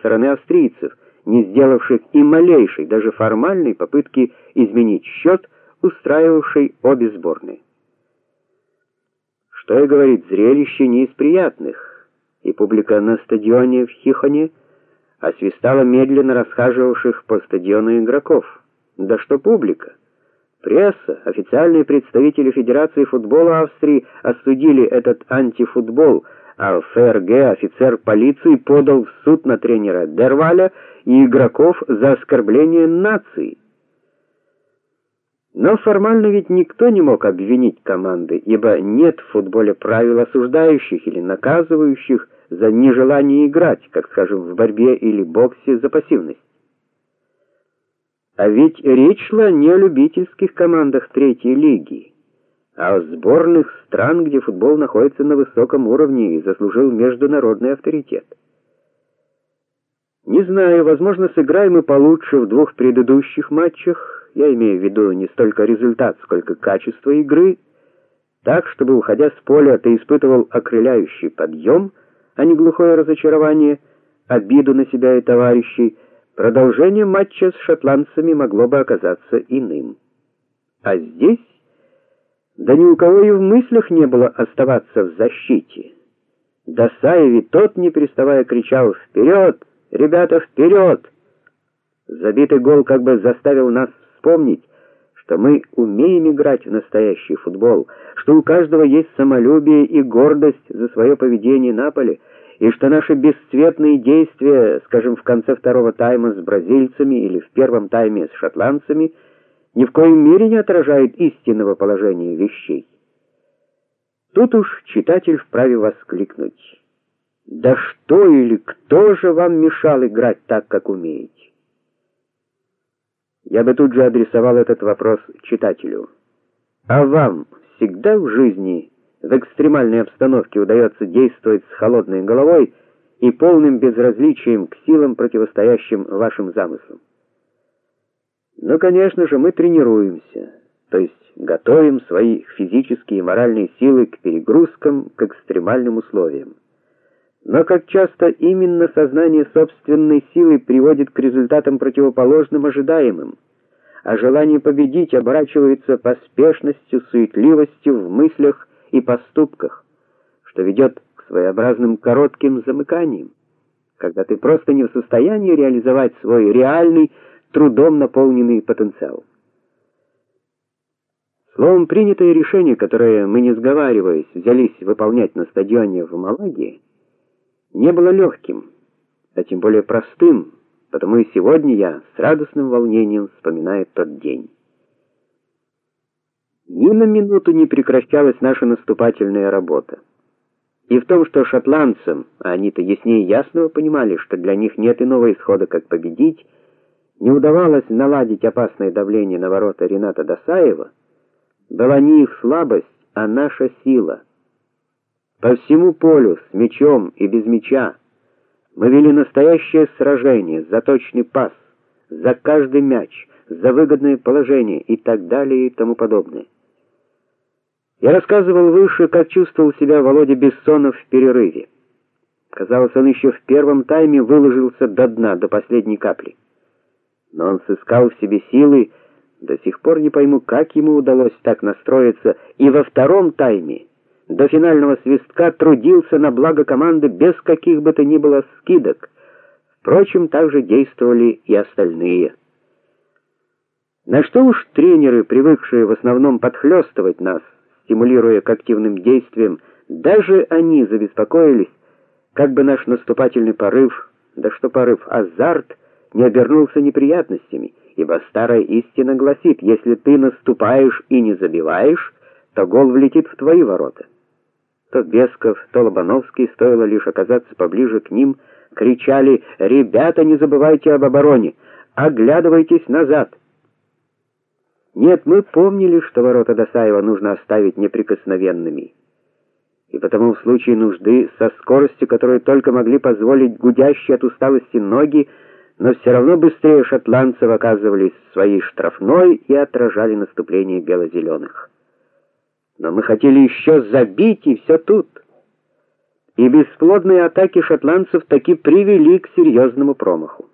стороны австрийцев, не сделавших и малейшей, даже формальной попытки изменить счет, устраивавшей обе сборные. Что и говорить, зрелище не из приятных, и публика на стадионе в Хихоне освистала медленно расхаживавших по стадиону игроков. Да что публика? Пресса, официальные представители Федерации футбола Австрии осудили этот антифутбол, а ФРГ офицер полиции подал в суд на тренера Дерваля и игроков за оскорбление нации. Но формально ведь никто не мог обвинить команды, ибо нет в футболе правил осуждающих или наказывающих за нежелание играть, как, скажем, в борьбе или боксе за пассивность. А ведь речь шла не о любительских командах третьей лиги, а сборных стран, где футбол находится на высоком уровне и заслужил международный авторитет. Не знаю, возможно, сыграем мы получше в двух предыдущих матчах. Я имею в виду не столько результат, сколько качество игры, так чтобы уходя с поля ты испытывал окрыляющий подъем, а не глухое разочарование, обиду на себя и товарищей. Продолжение матча с шотландцами могло бы оказаться иным. А здесь да ни у кого и в мыслях не было оставаться в защите. Досаеви тот, не переставая, кричал «Вперед! Ребята, вперед!» Забитый гол как бы заставил нас вспомнить, что мы умеем играть в настоящий футбол, что у каждого есть самолюбие и гордость за свое поведение на поле и что наши бесцветные действия, скажем, в конце второго тайма с бразильцами или в первом тайме с шотландцами, ни в коем мере не отражают истинного положения вещей. Тут уж читатель вправе воскликнуть: "Да что или кто же вам мешал играть так, как умеете?" Я бы тут же адресовал этот вопрос читателю. А вам всегда в жизни в экстремальной обстановке удается действовать с холодной головой и полным безразличием к силам, противостоящим вашим замыслам. Но, конечно же, мы тренируемся, то есть готовим свои физические и моральные силы к перегрузкам, к экстремальным условиям. Но как часто именно сознание собственной силы приводит к результатам противоположным ожидаемым а желание победить оборачивается поспешностью, суетливостью в мыслях и поступках, что ведет к своеобразным коротким замыканиям, когда ты просто не в состоянии реализовать свой реальный, трудом наполненный потенциал. Словом, принятое решение, которое мы не сговариваясь взялись выполнять на стадионе в Малаге, не было легким, а тем более простым Потому и сегодня я с радостным волнением вспоминаю тот день. Ни на минуту не прекращалась наша наступательная работа. И в том, что шотландцам, а они-то яснее ясного понимали, что для них нет иного исхода, как победить, не удавалось наладить опасное давление на ворота Рената Досаева, была не их слабость, а наша сила. По всему полю с мячом и без мяча мы вели настоящее сражение за точный пас, за каждый мяч, за выгодное положение и так далее и тому подобное. Я рассказывал выше, как чувствовал себя Володя Бессонов в перерыве. Казалось, он еще в первом тайме выложился до дна, до последней капли. Но он сыскал в себе силы, до сих пор не пойму, как ему удалось так настроиться, и во втором тайме до финального свистка трудился на благо команды без каких бы то ни было скидок. Впрочем, также действовали и остальные. На что уж тренеры, привыкшие в основном подхлёстывать нас, стимулируя к активным действиям, даже они забеспокоились, как бы наш наступательный порыв, да что порыв, азарт не обернулся неприятностями, ибо старая истина гласит: если ты наступаешь и не забиваешь, то гол влетит в твои ворота. То Бесков, то Лобановский, стоило лишь оказаться поближе к ним, кричали: "Ребята, не забывайте об обороне, оглядывайтесь назад". Нет, мы помнили, что ворота Досаева нужно оставить неприкосновенными. И потому в случае нужды со скоростью, которую только могли позволить гудящие от усталости ноги, но все равно быстрее шотландцев оказывались в своей штрафной и отражали наступление бело-зеленых но мы хотели еще забить, и все тут. И бесплодные атаки шотландцев таки привели к серьезному промаху.